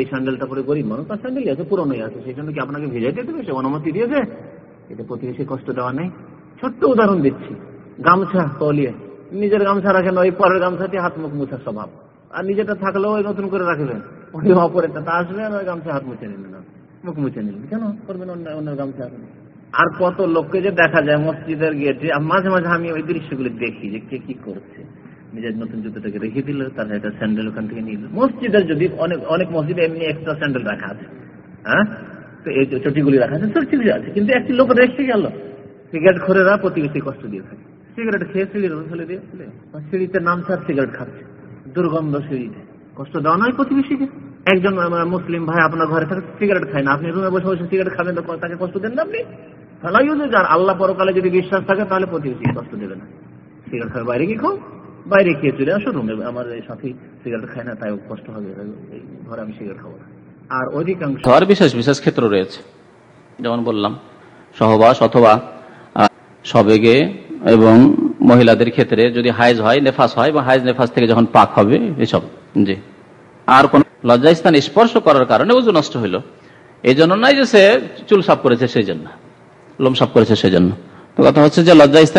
এই স্যান্ডেলটা পরে গরিব মানুষ, তার স্যান্ডেলই আছে, পুরনোই আছে। সেই জন্য কি আপনাকে ভেজাইতে দেবে? সে অনুমতি দিয়েছে এটা প্রতিবেশী কষ্ট দেওয়া নেই। ছোট্ট উদাহরণ দিচ্ছি। গামছা, তলিয়ে। নিজের গামছা রাখেন, ওই পরের গামছাতে হাত মুখ মুছার স্বভাব। আর নিজেরটা থাকলেও ওই নতুন করে রাখবেন। ওই অপরেরটা তা আসলেন ওই গামছা হাত মুছে নিলেন মুখ মুছে নিলেন। কেন করবেন অন্য, অন্যের গামছা? আর কত লোককে যে দেখা যায় মসজিদের গেটে মাঝে মাঝে আমি ওই দৃশ্যগুলি দেখি যে কে কি করছে। নিজের নতুন জুতোটাকে রেখে দিল, তার একটা স্যান্ডেল ওখান থেকে নিল মসজিদের যদি অনেক অনেক মসজিদে এমনি এক্সট্রা স্যান্ডেল রাখা আছে হ্যাঁ? তো এই চটিগুলি রাখা আছে চটি আছে, কিন্তু একটি লোক রেখে গেল। সিগারেট খোরেরা প্রতিবেশী কষ্ট দিয়ে থাকে। সিগারেট খেয়ে সিঁড়ির ফেলে দিয়ে সিঁড়িতে নামছে আর সিগারেট খাচ্ছে। দুর্গন্ধ সিঁড়িতে। কষ্ট দেওয়া নয় প্রতিবেশীকে। একজন মুসলিম ভাই আপনার ঘরে থাকে, সিগারেট খায় না। আপনি রুমে বসে বসে সিগারেট খাবেন, তো তাকে কষ্ট দেন না আপনি? আর আল্লাহ পরকালে যদি বিশ্বাস থাকে, তাহলে প্রতিবেশী কষ্ট দেবে না। সিগারেট খাবে বাইরে কি খাও? বাইরে খেয়ে চলে আসো রুমে। আমার সাথী সিগারেট খায় না, তাই কষ্ট হবে ঘরে আমি সিগারেট খাব আর অধিকাংশ আর বিশেষ বিশেষ ক্ষেত্র রয়েছে। যেমন বললাম, সহবাস অথবা সবেগে এবং মহিলাদের ক্ষেত্রে যদি হাইজ হয়, নেফাস হয়, বা হাইজ নেফাস থেকে যখন পাক হবে, এসব, জি। আর কোন লজ্জাস্থান স্পর্শ করার কারণে উজু নষ্ট হইল। এই জন্য নয় যে সে চুল সাফ করেছে সেই জন্য, লোম সাফ করেছে সেই জন্য। তো কথা হচ্ছে যে লজ্জাস্থান